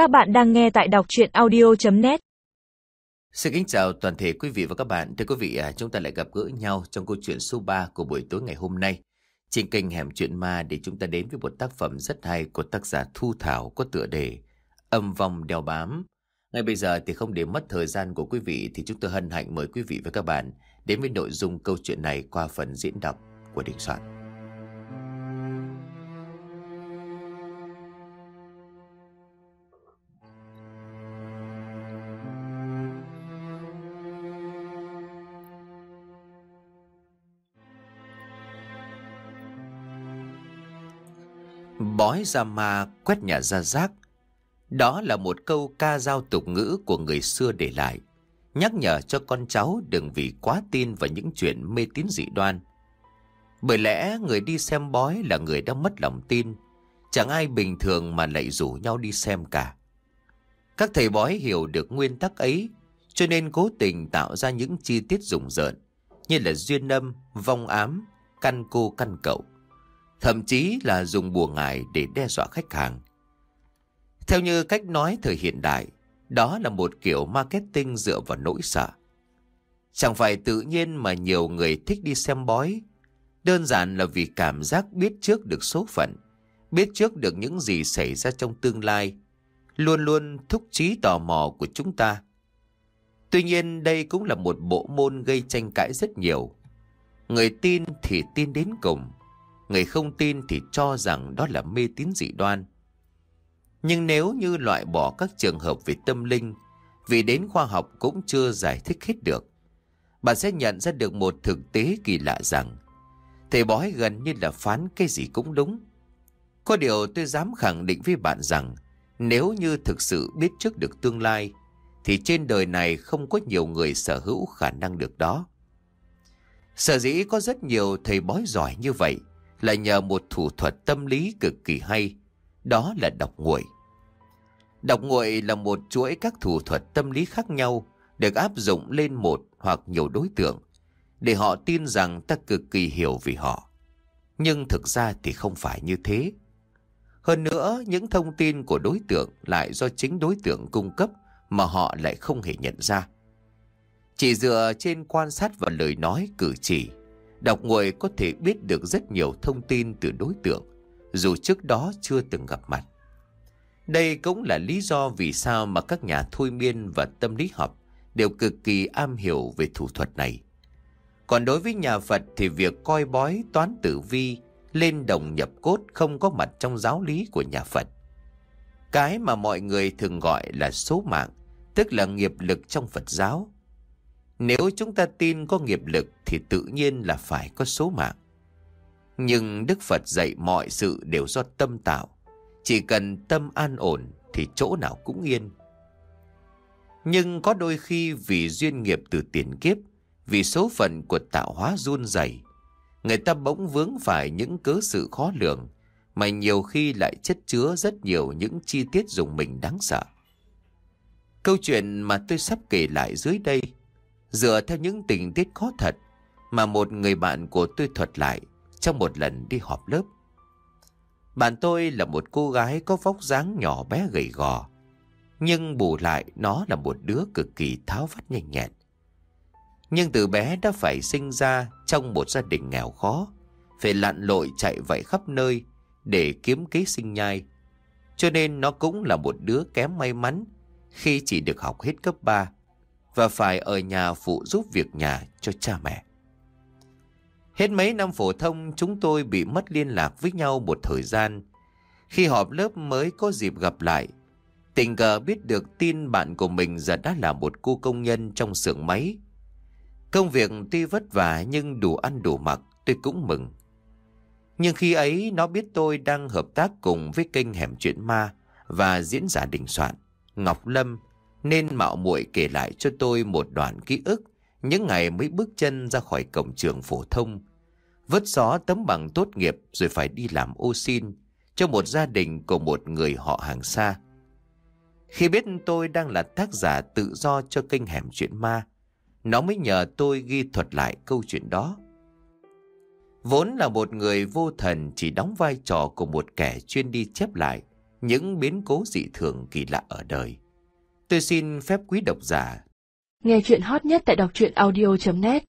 Các bạn đang nghe tại đọc chuyện audio.net Xin kính chào toàn thể quý vị và các bạn. Thưa quý vị, à, chúng ta lại gặp gỡ nhau trong câu chuyện số 3 của buổi tối ngày hôm nay. Trên kênh Hẻm Chuyện Ma để chúng ta đến với một tác phẩm rất hay của tác giả Thu Thảo có tựa đề Âm vong đeo bám. Ngay bây giờ thì không để mất thời gian của quý vị thì chúng tôi hân hạnh mời quý vị và các bạn đến với nội dung câu chuyện này qua phần diễn đọc của Đình Soạn. Bói ra ma quét nhà ra rác. Đó là một câu ca dao tục ngữ của người xưa để lại, nhắc nhở cho con cháu đừng vì quá tin vào những chuyện mê tín dị đoan. Bởi lẽ người đi xem bói là người đã mất lòng tin, chẳng ai bình thường mà lại rủ nhau đi xem cả. Các thầy bói hiểu được nguyên tắc ấy, cho nên cố tình tạo ra những chi tiết rùng rợn, như là duyên âm, vong ám, căn cô căn cậu thậm chí là dùng bùa ngải để đe dọa khách hàng. Theo như cách nói thời hiện đại, đó là một kiểu marketing dựa vào nỗi sợ. Chẳng phải tự nhiên mà nhiều người thích đi xem bói, đơn giản là vì cảm giác biết trước được số phận, biết trước được những gì xảy ra trong tương lai, luôn luôn thúc trí tò mò của chúng ta. Tuy nhiên đây cũng là một bộ môn gây tranh cãi rất nhiều. Người tin thì tin đến cùng, Người không tin thì cho rằng đó là mê tín dị đoan. Nhưng nếu như loại bỏ các trường hợp về tâm linh, vì đến khoa học cũng chưa giải thích hết được, bạn sẽ nhận ra được một thực tế kỳ lạ rằng thầy bói gần như là phán cái gì cũng đúng. Có điều tôi dám khẳng định với bạn rằng nếu như thực sự biết trước được tương lai, thì trên đời này không có nhiều người sở hữu khả năng được đó. Sở dĩ có rất nhiều thầy bói giỏi như vậy là nhờ một thủ thuật tâm lý cực kỳ hay, đó là đọc nguội. Đọc nguội là một chuỗi các thủ thuật tâm lý khác nhau được áp dụng lên một hoặc nhiều đối tượng để họ tin rằng ta cực kỳ hiểu về họ. Nhưng thực ra thì không phải như thế. Hơn nữa, những thông tin của đối tượng lại do chính đối tượng cung cấp mà họ lại không hề nhận ra. Chỉ dựa trên quan sát và lời nói cử chỉ, Đọc người có thể biết được rất nhiều thông tin từ đối tượng, dù trước đó chưa từng gặp mặt. Đây cũng là lý do vì sao mà các nhà thôi miên và tâm lý học đều cực kỳ am hiểu về thủ thuật này. Còn đối với nhà Phật thì việc coi bói toán tử vi lên đồng nhập cốt không có mặt trong giáo lý của nhà Phật. Cái mà mọi người thường gọi là số mạng, tức là nghiệp lực trong Phật giáo, nếu chúng ta tin có nghiệp lực thì tự nhiên là phải có số mạng. Nhưng Đức Phật dạy mọi sự đều do tâm tạo. Chỉ cần tâm an ổn thì chỗ nào cũng yên. Nhưng có đôi khi vì duyên nghiệp từ tiền kiếp, vì số phận của tạo hóa run rẩy, người ta bỗng vướng phải những cớ sự khó lường, mà nhiều khi lại chất chứa rất nhiều những chi tiết dùng mình đáng sợ. Câu chuyện mà tôi sắp kể lại dưới đây dựa theo những tình tiết khó thật mà một người bạn của tôi thuật lại trong một lần đi họp lớp. Bạn tôi là một cô gái có vóc dáng nhỏ bé gầy gò, nhưng bù lại nó là một đứa cực kỳ tháo vắt nhanh nhẹn. Nhưng từ bé đã phải sinh ra trong một gia đình nghèo khó, phải lặn lội chạy vậy khắp nơi để kiếm kế sinh nhai. Cho nên nó cũng là một đứa kém may mắn khi chỉ được học hết cấp 3 và phải ở nhà phụ giúp việc nhà cho cha mẹ. Hết mấy năm phổ thông chúng tôi bị mất liên lạc với nhau một thời gian. Khi họp lớp mới có dịp gặp lại, tình cờ biết được tin bạn của mình giờ đã là một cô công nhân trong xưởng máy. Công việc tuy vất vả nhưng đủ ăn đủ mặc tôi cũng mừng. Nhưng khi ấy nó biết tôi đang hợp tác cùng với kênh Hẻm Chuyện Ma và diễn giả đình soạn, Ngọc Lâm, nên mạo muội kể lại cho tôi một đoạn ký ức những ngày mới bước chân ra khỏi cổng trường phổ thông. Vứt xó tấm bằng tốt nghiệp rồi phải đi làm ô xin cho một gia đình của một người họ hàng xa. Khi biết tôi đang là tác giả tự do cho kênh hẻm chuyện ma, nó mới nhờ tôi ghi thuật lại câu chuyện đó. Vốn là một người vô thần chỉ đóng vai trò của một kẻ chuyên đi chép lại những biến cố dị thường kỳ lạ ở đời. Tôi xin phép quý độc giả. Nghe chuyện hot nhất tại đọc truyện audio.net